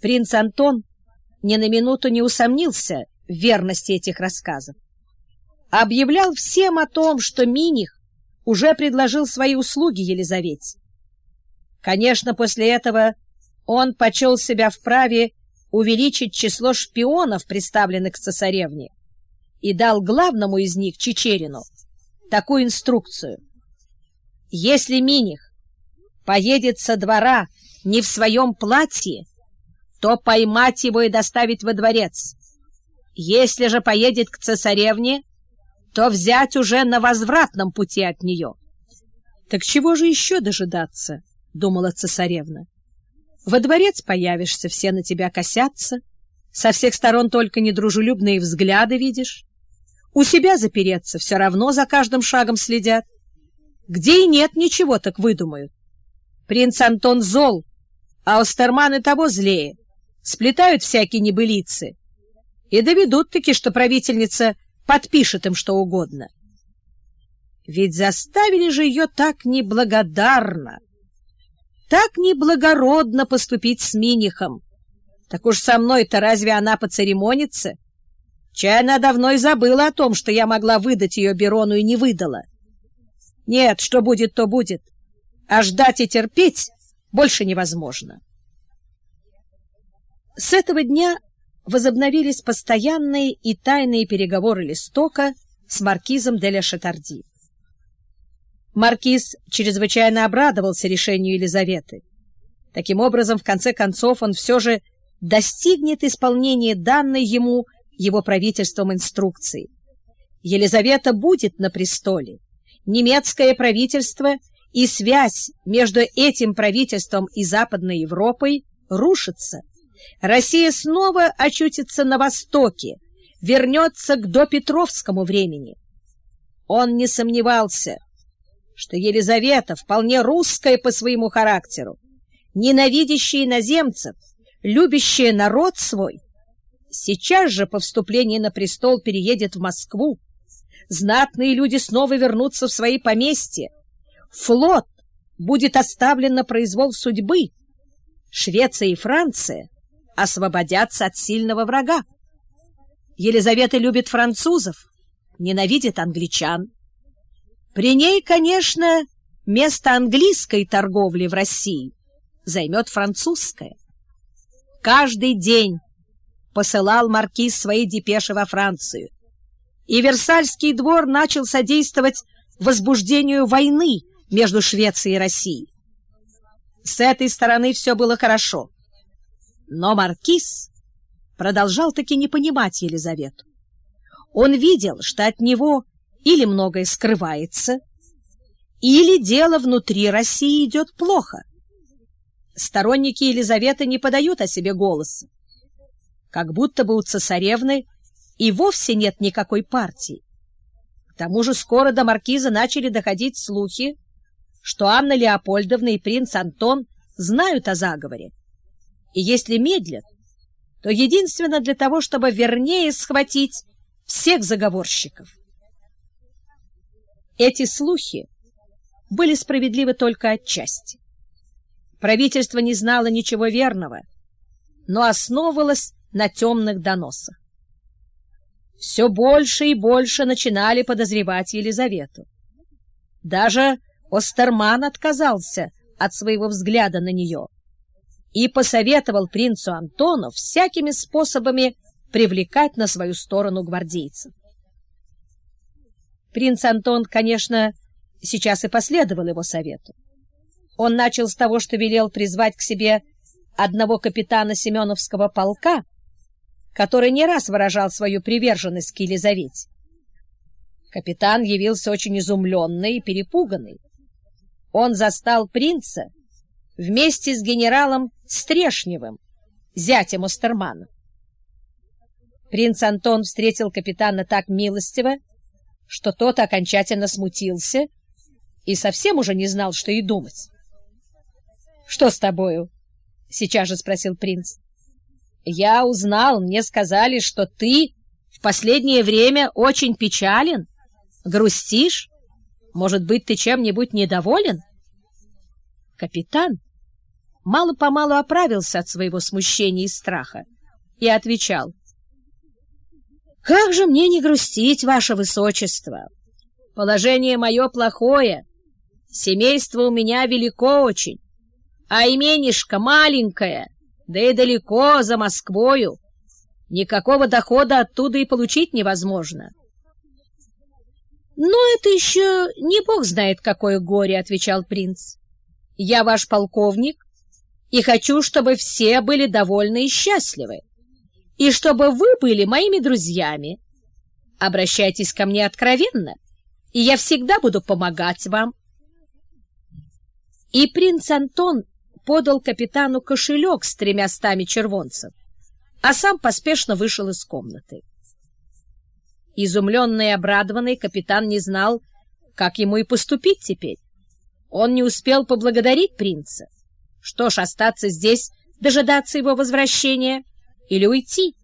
Принц Антон ни на минуту не усомнился в верности этих рассказов. Объявлял всем о том, что Миних уже предложил свои услуги Елизавете. Конечно, после этого он почел себя вправе увеличить число шпионов, представленных к цесаревне, и дал главному из них, Чечерину, такую инструкцию. Если Миних поедет со двора не в своем платье, то поймать его и доставить во дворец. Если же поедет к цесаревне, то взять уже на возвратном пути от нее. — Так чего же еще дожидаться? — думала цесаревна. — Во дворец появишься, все на тебя косятся, со всех сторон только недружелюбные взгляды видишь. У себя запереться все равно за каждым шагом следят. Где и нет ничего, так выдумают. Принц Антон зол, а Остерман и того злее. Сплетают всякие небылицы и доведут-таки, что правительница подпишет им что угодно. Ведь заставили же ее так неблагодарно, так неблагородно поступить с Минихом. Так уж со мной-то разве она поцеремонится? Чай она давно и забыла о том, что я могла выдать ее Берону и не выдала. Нет, что будет, то будет. А ждать и терпеть больше невозможно. С этого дня возобновились постоянные и тайные переговоры Листока с маркизом де ля Шатарди. Маркиз чрезвычайно обрадовался решению Елизаветы. Таким образом, в конце концов, он все же достигнет исполнения данной ему его правительством инструкции. Елизавета будет на престоле. Немецкое правительство и связь между этим правительством и Западной Европой рушится. Россия снова очутится на востоке, вернется к допетровскому времени. Он не сомневался, что Елизавета вполне русская по своему характеру, ненавидящая иноземцев, любящая народ свой, сейчас же по вступлении на престол переедет в Москву, знатные люди снова вернутся в свои поместья, флот будет оставлен на произвол судьбы, Швеция и Франция освободятся от сильного врага. Елизавета любит французов, ненавидит англичан. При ней, конечно, место английской торговли в России займет французская. Каждый день посылал маркиз свои депеши во Францию, и Версальский двор начал содействовать возбуждению войны между Швецией и Россией. С этой стороны все было хорошо. Но маркиз продолжал таки не понимать Елизавету. Он видел, что от него или многое скрывается, или дело внутри России идет плохо. Сторонники Елизаветы не подают о себе голоса. Как будто бы у цесаревны и вовсе нет никакой партии. К тому же скоро до маркиза начали доходить слухи, что Анна Леопольдовна и принц Антон знают о заговоре и если медлят, то единственно для того, чтобы вернее схватить всех заговорщиков. Эти слухи были справедливы только отчасти. Правительство не знало ничего верного, но основывалось на темных доносах. Все больше и больше начинали подозревать Елизавету. Даже Остерман отказался от своего взгляда на нее и посоветовал принцу Антону всякими способами привлекать на свою сторону гвардейцев. Принц Антон, конечно, сейчас и последовал его совету. Он начал с того, что велел призвать к себе одного капитана Семеновского полка, который не раз выражал свою приверженность к Елизавете. Капитан явился очень изумленный и перепуганный. Он застал принца вместе с генералом Стрешневым, зятем Остермана. Принц Антон встретил капитана так милостиво, что тот окончательно смутился и совсем уже не знал, что и думать. — Что с тобою? — сейчас же спросил принц. — Я узнал, мне сказали, что ты в последнее время очень печален, грустишь. Может быть, ты чем-нибудь недоволен? Капитан мало-помалу оправился от своего смущения и страха и отвечал. «Как же мне не грустить, ваше высочество! Положение мое плохое, семейство у меня велико очень, а именишко маленькое, да и далеко за Москвою. Никакого дохода оттуда и получить невозможно». «Но это еще не бог знает, какое горе», — отвечал принц. «Я ваш полковник и хочу, чтобы все были довольны и счастливы, и чтобы вы были моими друзьями. Обращайтесь ко мне откровенно, и я всегда буду помогать вам. И принц Антон подал капитану кошелек с тремя стами червонцев, а сам поспешно вышел из комнаты. Изумленный и обрадованный капитан не знал, как ему и поступить теперь. Он не успел поблагодарить принца. Что ж, остаться здесь, дожидаться его возвращения или уйти?